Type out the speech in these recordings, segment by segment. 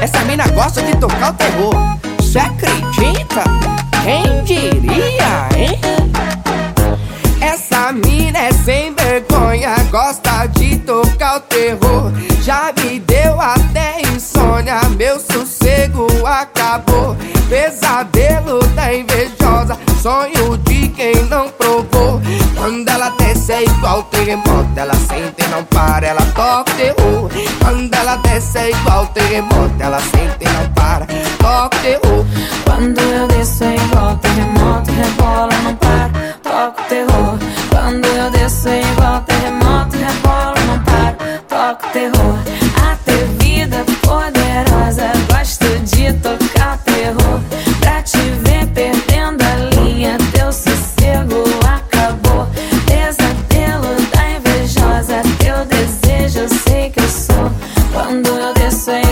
Essa mina gosta de tocar o terror. Cê acredita? Quem diria, hein? Essa mina é sem vergonha, gosta de tocar o terror. Já me deu até insônia, meu sossego acabou. Pesadelo da invejosa, sonho de quem não provou. Quando ela desce é igual terremoto, ela sente e não para, ela toca terror. Quando ela desce é igual terremoto, ela sente e não para, toca terror.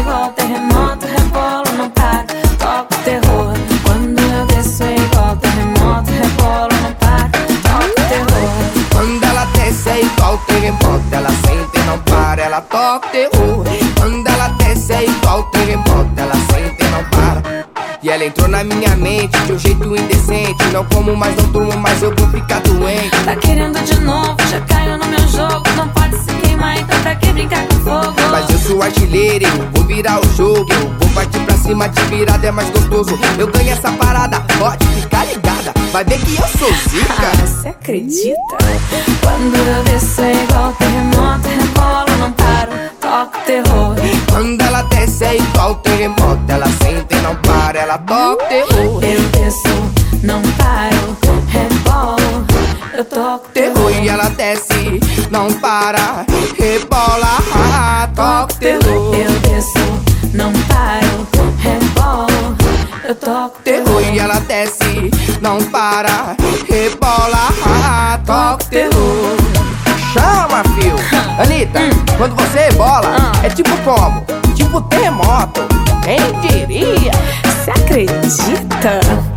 Igual terremoto, rebolo, não para, toca o terror. Quando eu desço é igual terremoto, rebolo, não para, toca o terror. Quando ela desce é igual terremoto, ela sente e não para, ela toca terror. Quando ela desce é igual terremoto, ela sente e não para. E ela entrou na minha mente de um jeito indecente. Não como mais, não durmo mais, eu vou ficar doente. Tá querendo de novo, já eu vou virar o jogo. Eu vou partir pra cima, de virada é mais gostoso. Eu ganho essa parada, pode ficar ligada. Vai ver que eu sou zica. Ah, você acredita? Quando eu desço é igual terremoto, rebola, não paro, toca o terror. Quando ela desce é igual terremoto, ela sente e não para, ela toca terror. Eu desço, não paro, rebolo, eu toco terror. e ela desce, não para, rebola, ah, toca o terror. Eu desço, não paro, rebolo, eu toco Terror e ela desce, não para, rebola, ah, toca o terror. Chama, fio. Anitta, quando você rebola, é tipo como? Tipo terremoto. Quem diria? Você acredita?